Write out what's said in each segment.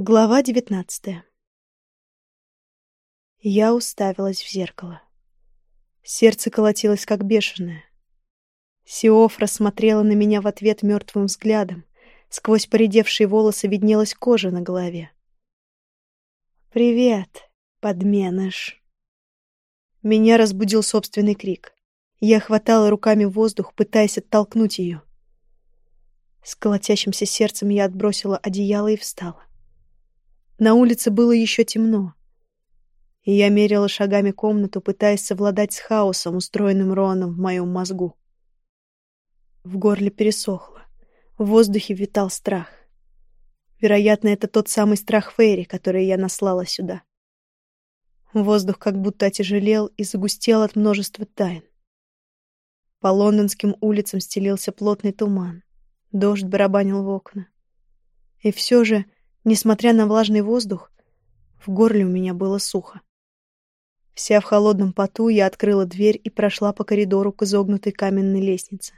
Глава девятнадцатая. Я уставилась в зеркало. Сердце колотилось как бешеное. Сиофра смотрела на меня в ответ мертвым взглядом. Сквозь поредевшие волосы виднелась кожа на голове. «Привет, подменыш!» Меня разбудил собственный крик. Я хватала руками воздух, пытаясь оттолкнуть ее. С колотящимся сердцем я отбросила одеяло и встала. На улице было еще темно. И я мерила шагами комнату, пытаясь совладать с хаосом, устроенным Роаном в моем мозгу. В горле пересохло. В воздухе витал страх. Вероятно, это тот самый страх Фейри, который я наслала сюда. Воздух как будто отяжелел и загустел от множества тайн. По лондонским улицам стелился плотный туман. Дождь барабанил в окна. И все же Несмотря на влажный воздух, в горле у меня было сухо. Вся в холодном поту, я открыла дверь и прошла по коридору к изогнутой каменной лестнице.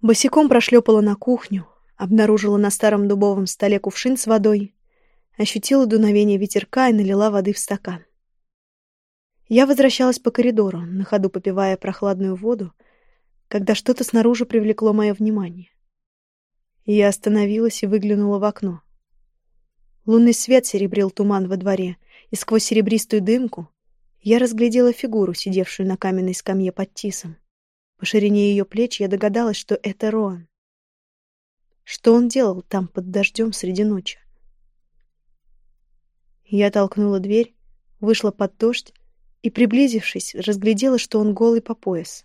Босиком прошлепала на кухню, обнаружила на старом дубовом столе кувшин с водой, ощутила дуновение ветерка и налила воды в стакан. Я возвращалась по коридору, на ходу попивая прохладную воду, когда что-то снаружи привлекло мое внимание. Я остановилась и выглянула в окно. Лунный свет серебрил туман во дворе, и сквозь серебристую дымку я разглядела фигуру, сидевшую на каменной скамье под тисом. По ширине ее плеч я догадалась, что это Роан. Что он делал там под дождем среди ночи? Я толкнула дверь, вышла под дождь и, приблизившись, разглядела, что он голый по пояс.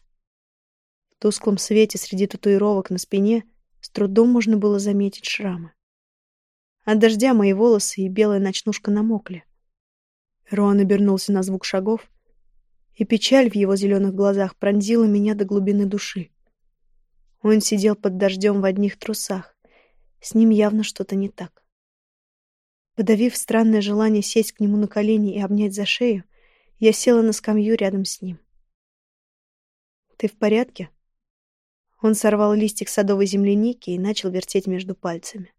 В тусклом свете среди татуировок на спине с трудом можно было заметить шрамы. От дождя мои волосы и белая ночнушка намокли. Роан обернулся на звук шагов, и печаль в его зеленых глазах пронзила меня до глубины души. Он сидел под дождем в одних трусах. С ним явно что-то не так. Подавив странное желание сесть к нему на колени и обнять за шею, я села на скамью рядом с ним. «Ты в порядке?» Он сорвал листик садовой земляники и начал вертеть между пальцами.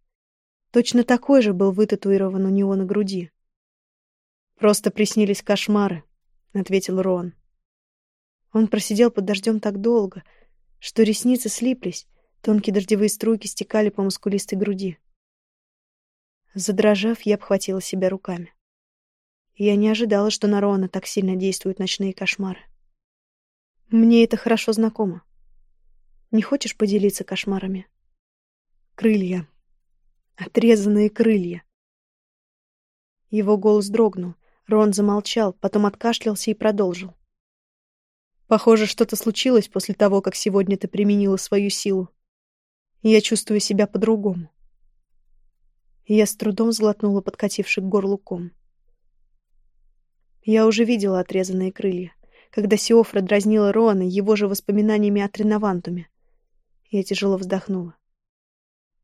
Точно такой же был вытатуирован у него на груди. «Просто приснились кошмары», — ответил Рон. Он просидел под дождем так долго, что ресницы слиплись, тонкие дождевые струйки стекали по мускулистой груди. Задрожав, я обхватила себя руками. Я не ожидала, что на Рона так сильно действуют ночные кошмары. Мне это хорошо знакомо. Не хочешь поделиться кошмарами? Крылья. Отрезанные крылья. Его голос дрогнул. Рон замолчал, потом откашлялся и продолжил. Похоже, что-то случилось после того, как сегодня ты применила свою силу. Я чувствую себя по-другому. Я с трудом сглотнула подкативший к горлу ком. Я уже видела отрезанные крылья, когда Сиофра дразнила Роана его же воспоминаниями о Тринавантуме. Я тяжело вздохнула.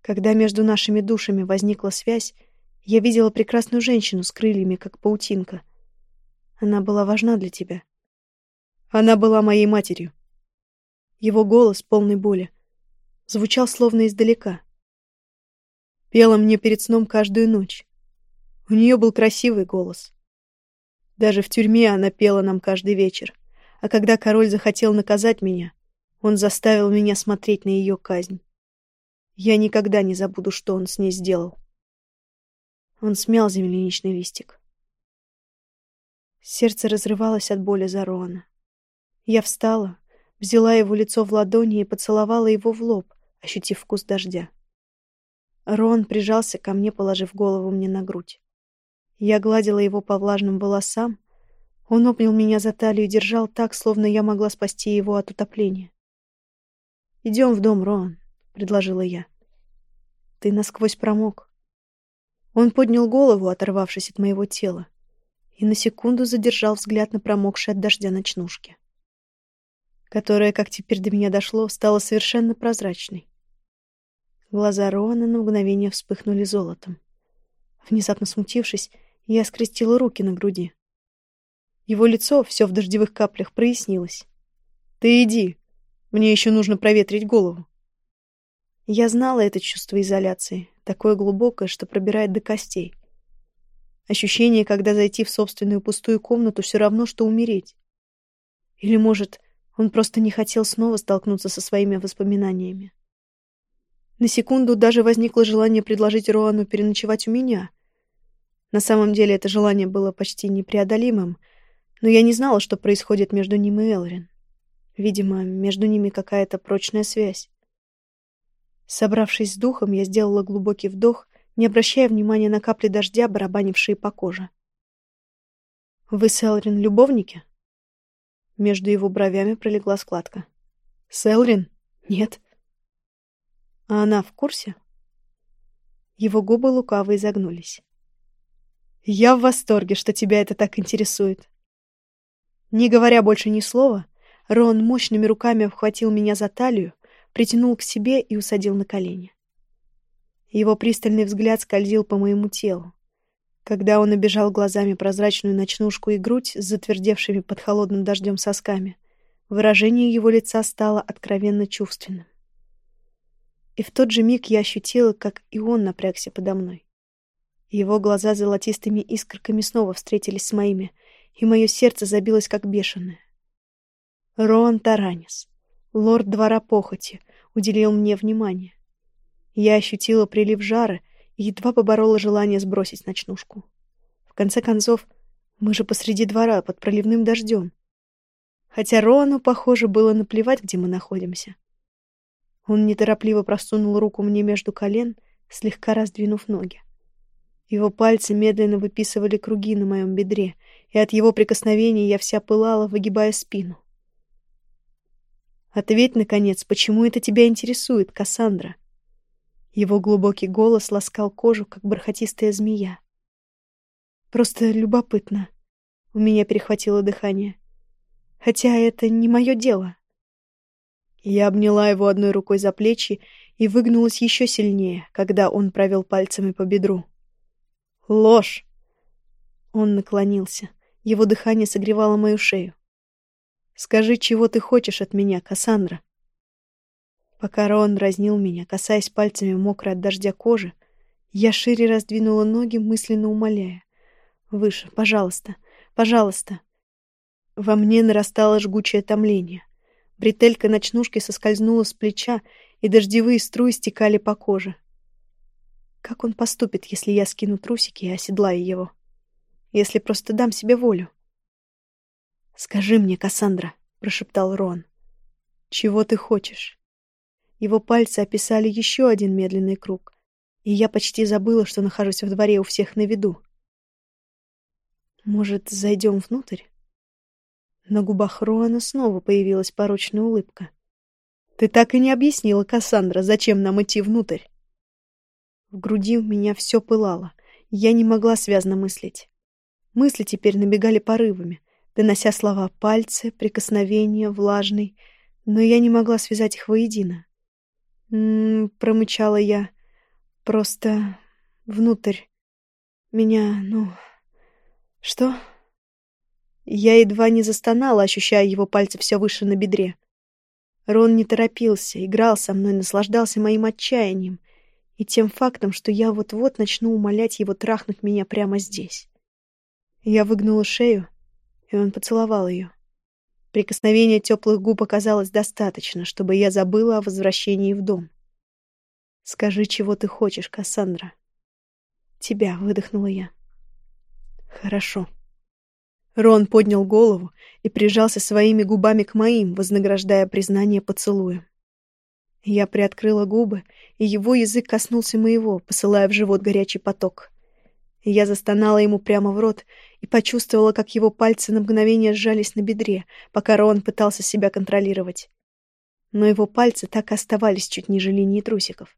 Когда между нашими душами возникла связь, я видела прекрасную женщину с крыльями, как паутинка. Она была важна для тебя. Она была моей матерью. Его голос, полный боли, звучал словно издалека. Пела мне перед сном каждую ночь. У нее был красивый голос. Даже в тюрьме она пела нам каждый вечер. А когда король захотел наказать меня, он заставил меня смотреть на ее казнь. Я никогда не забуду, что он с ней сделал. Он смял земляничный листик. Сердце разрывалось от боли за Роана. Я встала, взяла его лицо в ладони и поцеловала его в лоб, ощутив вкус дождя. Рон прижался ко мне, положив голову мне на грудь. Я гладила его по влажным волосам. Он обнял меня за талию и держал так, словно я могла спасти его от утопления. «Идем в дом, Рон», — предложила я. «Ты насквозь промок». Он поднял голову, оторвавшись от моего тела, и на секунду задержал взгляд на промокшей от дождя ночнушке, которая, как теперь до меня дошло, стала совершенно прозрачной. Глаза Роана на мгновение вспыхнули золотом. Внезапно смутившись, я скрестила руки на груди. Его лицо, все в дождевых каплях, прояснилось. «Ты иди. Мне еще нужно проветрить голову». Я знала это чувство изоляции, такое глубокое, что пробирает до костей. Ощущение, когда зайти в собственную пустую комнату, все равно, что умереть. Или, может, он просто не хотел снова столкнуться со своими воспоминаниями. На секунду даже возникло желание предложить Роану переночевать у меня. На самом деле это желание было почти непреодолимым, но я не знала, что происходит между ним и Элрин. Видимо, между ними какая-то прочная связь. Собравшись с духом, я сделала глубокий вдох, не обращая внимания на капли дождя, барабанившие по коже. «Вы с Элрин любовники?» Между его бровями пролегла складка. «Селрин? Нет». «А она в курсе?» Его губы лукаво изогнулись. «Я в восторге, что тебя это так интересует». Не говоря больше ни слова, Рон мощными руками обхватил меня за талию, притянул к себе и усадил на колени. Его пристальный взгляд скользил по моему телу. Когда он обежал глазами прозрачную ночнушку и грудь с затвердевшими под холодным дождем сосками, выражение его лица стало откровенно чувственным. И в тот же миг я ощутила, как и он напрягся подо мной. Его глаза золотистыми искорками снова встретились с моими, и мое сердце забилось как бешеное. Роан Таранис, лорд двора похоти, уделил мне внимание. Я ощутила прилив жара и едва поборола желание сбросить ночнушку. В конце концов, мы же посреди двора под проливным дождем. Хотя Роану, похоже, было наплевать, где мы находимся. Он неторопливо просунул руку мне между колен, слегка раздвинув ноги. Его пальцы медленно выписывали круги на моем бедре, и от его прикосновений я вся пылала, выгибая спину. «Ответь, наконец, почему это тебя интересует, Кассандра?» Его глубокий голос ласкал кожу, как бархатистая змея. Просто любопытно. У меня перехватило дыхание. Хотя это не мое дело. Я обняла его одной рукой за плечи и выгнулась еще сильнее, когда он провел пальцами по бедру. Ложь! Он наклонился. Его дыхание согревало мою шею. «Скажи, чего ты хочешь от меня, Кассандра?» Пока Рон разнил меня, касаясь пальцами мокрой от дождя кожи, я шире раздвинула ноги, мысленно умоляя. «Выше, пожалуйста, пожалуйста». Во мне нарастало жгучее томление. Бретелька ночнушки соскользнула с плеча, и дождевые струи стекали по коже. Как он поступит, если я скину трусики и оседлаю его? Если просто дам себе волю? «Скажи мне, Кассандра», — прошептал Рон. «Чего ты хочешь?» Его пальцы описали еще один медленный круг, и я почти забыла, что нахожусь в дворе у всех на виду. «Может, зайдем внутрь?» На губах Роана снова появилась порочная улыбка. «Ты так и не объяснила, Кассандра, зачем нам идти внутрь?» В груди у меня все пылало. Я не могла связно мыслить. Мысли теперь набегали порывами, донося слова пальцы, прикосновения, влажный, но я не могла связать их воедино. «М-м-м», промычала я. «Просто внутрь. Меня, ну... Что?» Я едва не застонала, ощущая его пальцы все выше на бедре. Рон не торопился, играл со мной, наслаждался моим отчаянием и тем фактом, что я вот-вот начну умолять его трахнуть меня прямо здесь. Я выгнула шею, и он поцеловал ее. Прикосновение теплых губ оказалось достаточно, чтобы я забыла о возвращении в дом. «Скажи, чего ты хочешь, Кассандра?» «Тебя», — выдохнула я. «Хорошо». Рон поднял голову и прижался своими губами к моим, вознаграждая признание поцелуем. Я приоткрыла губы, и его язык коснулся моего, посылая в живот горячий поток. Я застонала ему прямо в рот и почувствовала, как его пальцы на мгновение сжались на бедре, пока Рон пытался себя контролировать. Но его пальцы так и оставались чуть ниже линии трусиков.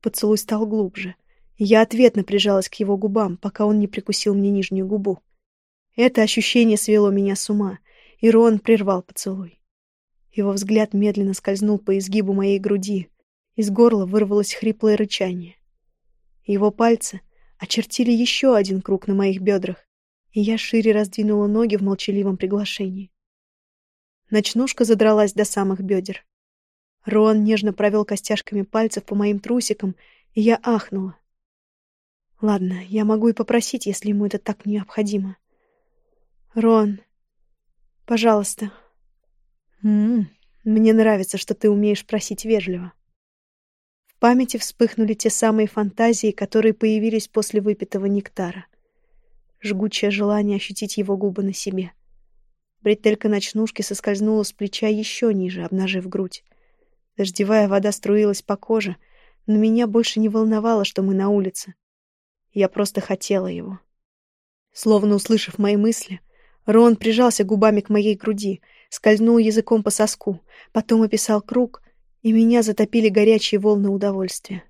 Поцелуй стал глубже. Я ответно прижалась к его губам, пока он не прикусил мне нижнюю губу. Это ощущение свело меня с ума, и Рон прервал поцелуй. Его взгляд медленно скользнул по изгибу моей груди. Из горла вырвалось хриплое рычание. Его пальцы очертили еще один круг на моих бедрах, и я шире раздвинула ноги в молчаливом приглашении. Ночнушка задралась до самых бедер. Рон нежно провел костяшками пальцев по моим трусикам, и я ахнула. Ладно, я могу и попросить, если ему это так необходимо. Рон, пожалуйста. М -м, мне нравится, что ты умеешь просить вежливо. В памяти вспыхнули те самые фантазии, которые появились после выпитого нектара. Жгучее желание ощутить его губы на себе. Бретелька ночнушки соскользнула с плеча еще ниже, обнажив грудь. Дождевая вода струилась по коже, но меня больше не волновало, что мы на улице. Я просто хотела его. Словно услышав мои мысли, Рон прижался губами к моей груди, скользнул языком по соску, потом описал круг, и меня затопили горячие волны удовольствия.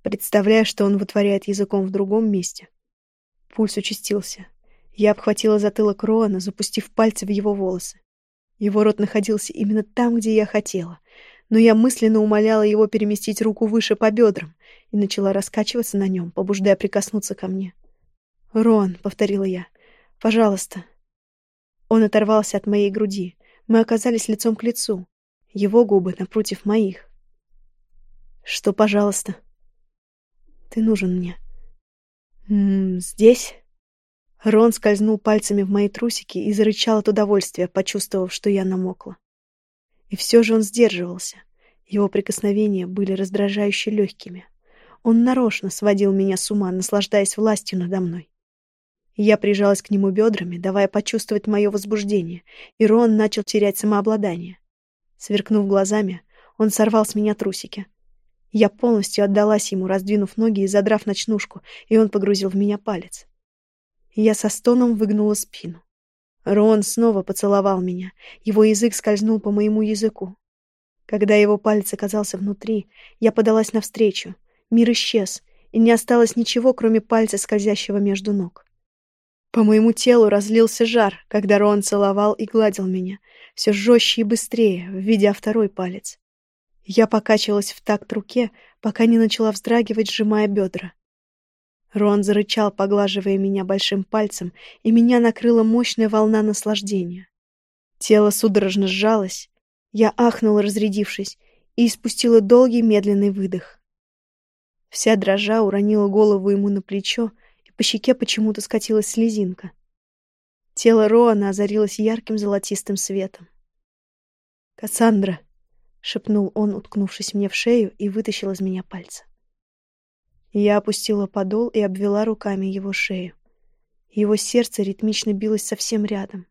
Представляя, что он вытворяет языком в другом месте. Пульс участился. Я обхватила затылок Роана, запустив пальцы в его волосы. Его рот находился именно там, где я хотела, но я мысленно умоляла его переместить руку выше по бедрам и начала раскачиваться на нем, побуждая прикоснуться ко мне. «Рон», — повторила я, — «пожалуйста». Он оторвался от моей груди. Мы оказались лицом к лицу. Его губы напротив моих. «Что, пожалуйста?» «Ты нужен мне». «М -м, «Здесь?» Рон скользнул пальцами в мои трусики и зарычал от удовольствия, почувствовав, что я намокла. И все же он сдерживался. Его прикосновения были раздражающе легкими. Он нарочно сводил меня с ума, наслаждаясь властью надо мной. Я прижалась к нему бедрами, давая почувствовать мое возбуждение, и Рон начал терять самообладание. Сверкнув глазами, он сорвал с меня трусики. Я полностью отдалась ему, раздвинув ноги и задрав ночнушку, и он погрузил в меня палец. Я со стоном выгнула спину. Рон снова поцеловал меня. Его язык скользнул по моему языку. Когда его палец оказался внутри, я подалась навстречу. Мир исчез, и не осталось ничего, кроме пальца, скользящего между ног. По моему телу разлился жар, когда Рон целовал и гладил меня, все жестче и быстрее, введя второй палец. Я покачивалась в такт руке, пока не начала вздрагивать, сжимая бедра. Рон зарычал, поглаживая меня большим пальцем, и меня накрыла мощная волна наслаждения. Тело судорожно сжалось, я ахнула, разрядившись, и испустила долгий медленный выдох. Вся дрожа уронила голову ему на плечо, по щеке почему-то скатилась слезинка. Тело Роана озарилось ярким золотистым светом. «Кассандра!» — шепнул он, уткнувшись мне в шею, и вытащил из меня пальцы. Я опустила подол и обвела руками его шею. Его сердце ритмично билось совсем рядом.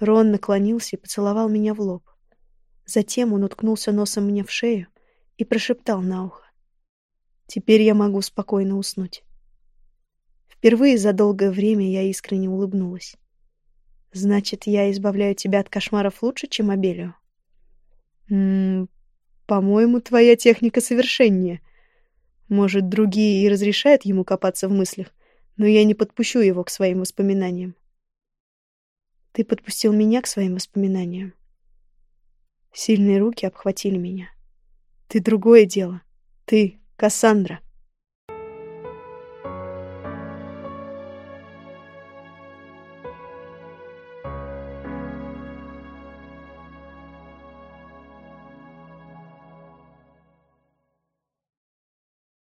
Рон наклонился и поцеловал меня в лоб. Затем он уткнулся носом мне в шею и прошептал на ухо. «Теперь я могу спокойно уснуть». Впервые за долгое время я искренне улыбнулась. «Значит, я избавляю тебя от кошмаров лучше, чем Абелио?» «М по-моему, твоя техника совершеннее», может, другие и разрешают ему копаться в мыслях, но я не подпущу его к своим воспоминаниям. Ты подпустил меня к своим воспоминаниям. Сильные руки обхватили меня. Ты другое дело. Ты Кассандра.